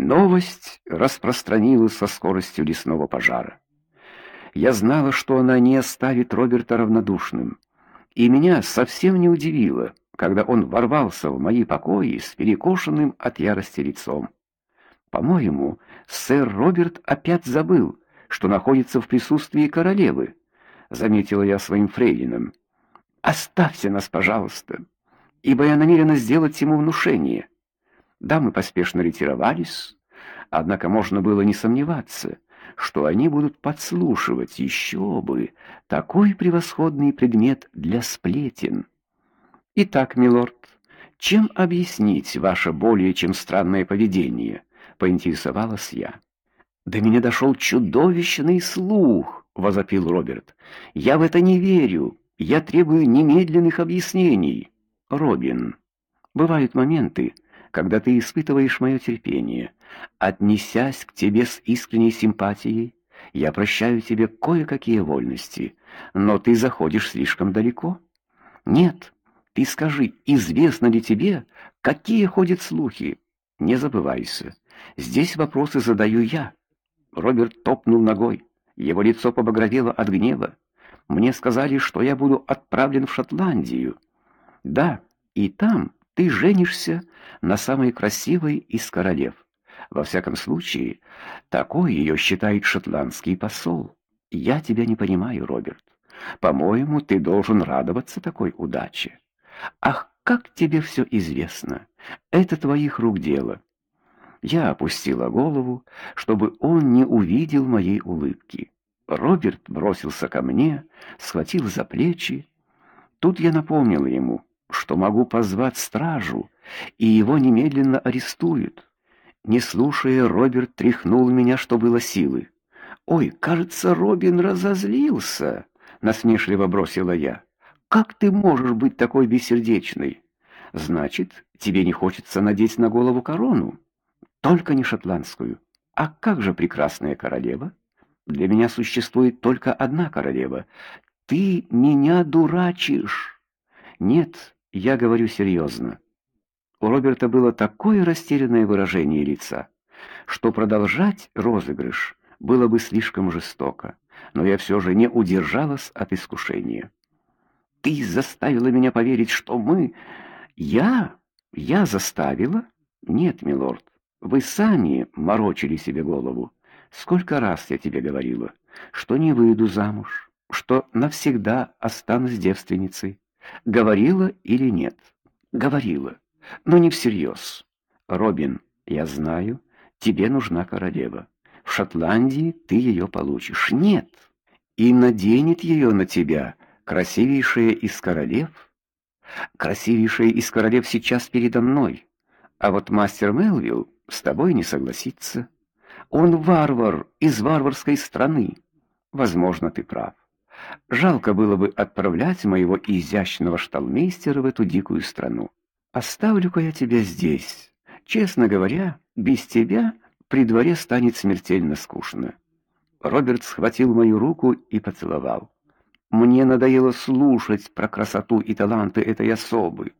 Новость распространилась со скоростью лесного пожара. Я знала, что она не оставит Роберта равнодушным, и меня совсем не удивило, когда он ворвался в мои покои с перекошенным от ярости лицом. По-моему, сэр Роберт опять забыл, что находится в присутствии королевы, заметила я своим фрейлинам. Оставьте нас, пожалуйста, ибо я намерена сделать ему внушение. Дамы поспешно ретировались, однако можно было не сомневаться, что они будут подслушивать еще бы такой превосходный предмет для сплетен. Итак, милорд, чем объяснить ваше более чем странное поведение? поинтересовалась я. До меня дошел чудовищный слух, возопил Роберт. Я в это не верю. Я требую немедленных объяснений. Робин, бывают моменты, когда ты испытываешь мое терпение. Отнесясь к тебе с искренней симпатией, я прощаю тебе кое-какие вольности, но ты заходишь слишком далеко. Нет, ты скажи, известно ли тебе, какие ходят слухи? Не забывайся. Здесь вопросы задаю я. Роберт топнул ногой. Его лицо побагровело от гнева. Мне сказали, что я буду отправлен в Шотландию. Да, и там ты женишься на самой красивой из королев. Во всяком случае, такой ее считает шотландский посол. Я тебя не понимаю, Роберт. По-моему, ты должен радоваться такой удаче. Ах, как тебе все известно. Это твоих рук дело. Я опустила голову, чтобы он не увидел моей улыбки. Роберт бросился ко мне, схватил за плечи. Тут я напомнила ему, что могу позвать стражу, и его немедленно арестуют. Не слушая, Роберт тряхнул меня, что было силы. "Ой, кажется, Робин разозлился", насмешливо бросила я. "Как ты можешь быть такой бессердечной? Значит, тебе не хочется надеть на голову корону, только не шотландскую. А как же прекрасная королева? Для меня существует только одна королева. Ты меня дурачишь. Нет, я говорю серьезно. У Роберта было такое растерянное выражение лица, что продолжать розыгрыш было бы слишком жестоко, но я все же не удержалась от искушения. Ты заставила меня поверить, что мы я я заставила? Нет, милорд. Вы сами морочили себе голову. Сколько раз я тебе говорила, что не выйду замуж, что навсегда останусь девственницей. Говорила или нет? Говорила, но не всерьез. Робин, я знаю, тебе нужна королева. В Шотландии ты ее получишь. Нет. И наденет ее на тебя красивейшая из королев. Красивейшая из королев сейчас передо мной. А вот мастер Мелвилл с тобой не согласится. Он варвар из варварской страны. Возможно, ты прав. Жалко было бы отправлять моего изящного шталмейстера в эту дикую страну. Оставлю-ка я тебя здесь. Честно говоря, без тебя при дворе станет смертельно скучно. Роберт схватил мою руку и поцеловал. Мне надоело слушать про красоту и таланты этой особы,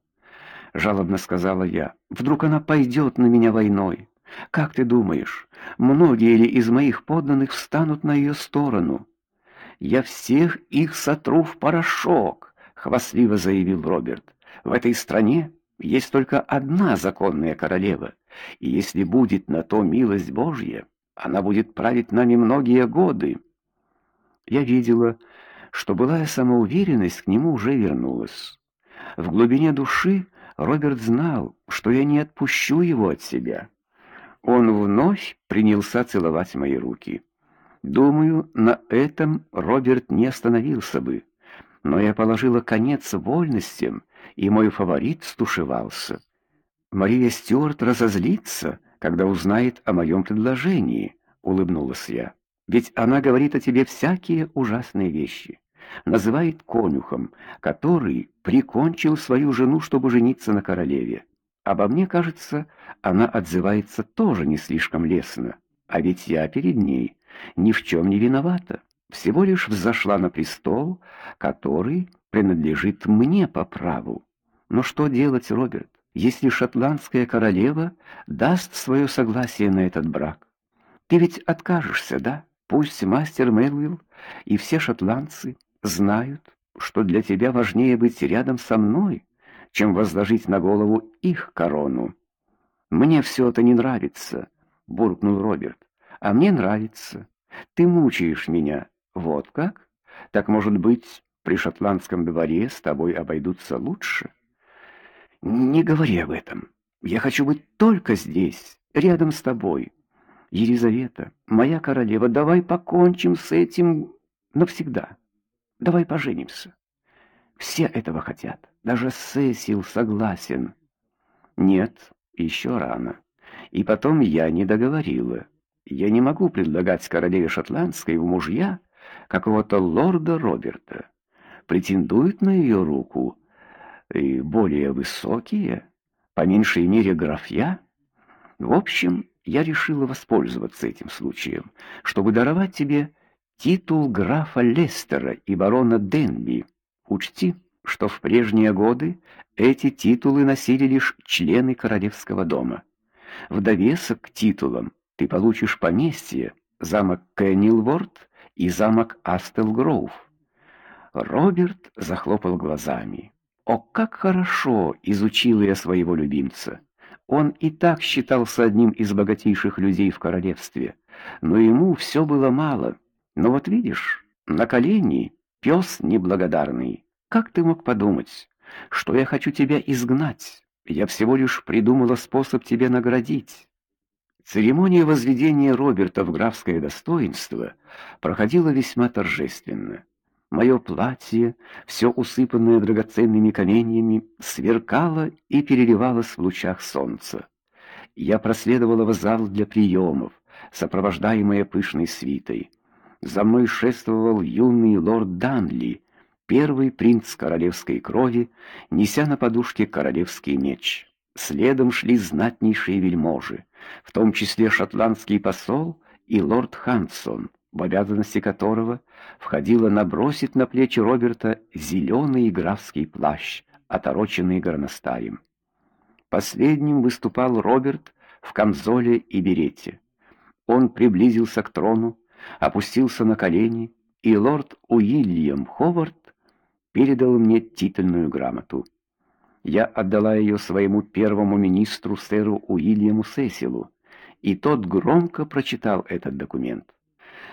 жалобно сказала я. Вдруг она пойдет на меня войной? Как ты думаешь, многие ли из моих подданных встанут на ее сторону? Я всех их сотру в порошок, хвастливо заявил Роберт. В этой стране есть только одна законная королева, и если будет на то милость Божья, она будет править нами многие годы. Я видела, что былая самоуверенность к нему уже вернулась. В глубине души Роберт знал, что я не отпущу его от себя. Он вновь принялся целовать мои руки. Думаю, на этом Роберт не остановился бы, но я положила конец вольностям, и мой фаворит стушевался. Мария Стюарт разозлится, когда узнает о моем предложении, улыбнулась я. Ведь она говорит о тебе всякие ужасные вещи, называет конюхом, который прикончил свою жену, чтобы жениться на королеве. Обо мне, кажется, она отзывается тоже не слишком лестно, а ведь я перед ней ни в чем не виновата. Всего лишь взошла на престол, который принадлежит мне по праву. Но что делать, Роберт? если шотландская королева даст свое согласие на этот брак. Ты ведь откажешься, да? Пусть мастер Мэлвилл и все шотландцы знают, что для тебя важнее быть рядом со мной, чем возложить на голову их корону. Мне все это не нравится, буркнул Роберт. А мне нравится. Ты мучаешь меня. Вот как? Так может быть, при шотландском дворе с тобой обойдутся лучше? Не говори об этом. Я хочу быть только здесь, рядом с тобой. Елизавета, моя королева, давай покончим с этим навсегда. Давай поженимся. Все этого хотят. Даже Сесил согласен. Нет, еще рано. И потом я не договорила. Я не могу предлагать королеве шотландской в мужья какого-то лорда Роберта. Претендуют на ее руку и более высокие, по меньшей мере графья. В общем, я решила воспользоваться этим случаем, чтобы даровать тебе титул графа Лестера и барона Денби. Учти, что в прежние годы эти титулы носили лишь члены королевского дома. В довесок к титулам ты получишь поместье, замок Кенилворд и замок Астелгроув. Роберт захлопал глазами. О, как хорошо изучил я своего любимца. Он и так считался одним из богатейших людей в королевстве, но ему все было мало. Но вот видишь, на колени пес неблагодарный. Как ты мог подумать, что я хочу тебя изгнать? Я всего лишь придумала способ тебя наградить. Церемония возведения Роберта в графское достоинство проходила весьма торжественно. Мое платье, все усыпанное драгоценными каменьями, сверкало и переливалось в лучах солнца. Я проследовала в зал для приемов, сопровождаемая пышной свитой. За мной шествовал юный лорд Данли, первый принц королевской крови, неся на подушке королевский меч. Следом шли знатнейшие вельможи, в том числе шотландский посол и лорд Хансон, в обязанности которого входило набросить на плечи Роберта зеленый графский плащ, отороченный горностаем. Последним выступал Роберт в камзоле и берете. Он приблизился к трону, опустился на колени, и лорд Уильям Ховард передал мне титульную грамоту. Я отдала ее своему первому министру сэру Уильяму Сесилу, и тот громко прочитал этот документ.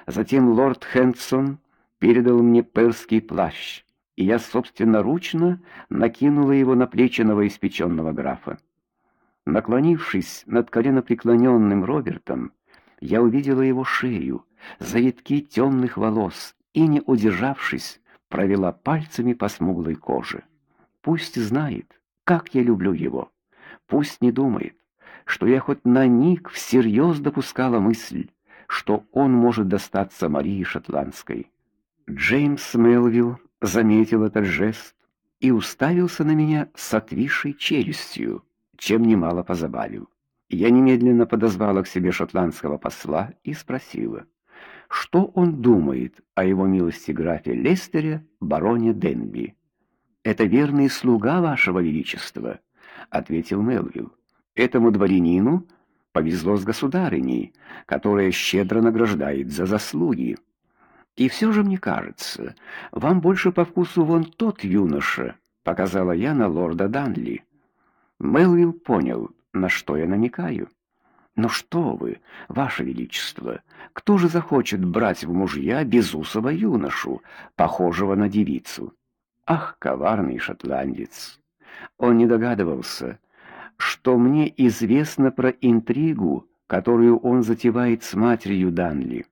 Затем лорд Хэнсон передал мне перский плащ, и я собственноручно накинула его на плечи новоиспеченного графа. Наклонившись над коленопреклоненным Робертом, я увидела его шею, завитки темных волос и, не удержавшись, провела пальцами по смуглой коже. Пусть знает, как я люблю его. Пусть не думает, что я хоть на миг всерьез допускала мысль, что он может достаться Марии Шотландской. Джеймс Мелвилл заметил этот жест и уставился на меня с отвисшей челюстью, чем немало позабавил. Я немедленно подозвала к себе шотландского посла и спросила: что он думает о его милости графе Лестере, бароне Денби. Это верный слуга вашего величества, ответил Мелвилл. Этому дворянину повезло с государыней, которая щедро награждает за заслуги. И все же мне кажется, вам больше по вкусу вон тот юноша, показала я на лорда Данли. Мелвилл понял, на что я намекаю. Но что вы, ваше величество, кто же захочет брать в мужья безусого юношу, похожего на девицу? Ах, коварный шотландец. Он не догадывался, что мне известно про интригу, которую он затевает с матерью Данли.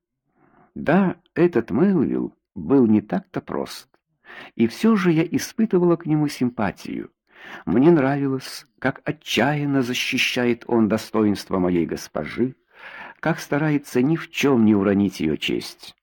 Да, этот Мэлвилл был не так-то прост. И все же я испытывала к нему симпатию. Мне нравилось, как отчаянно защищает он достоинство моей госпожи, как старается ни в чем не уронить ее честь.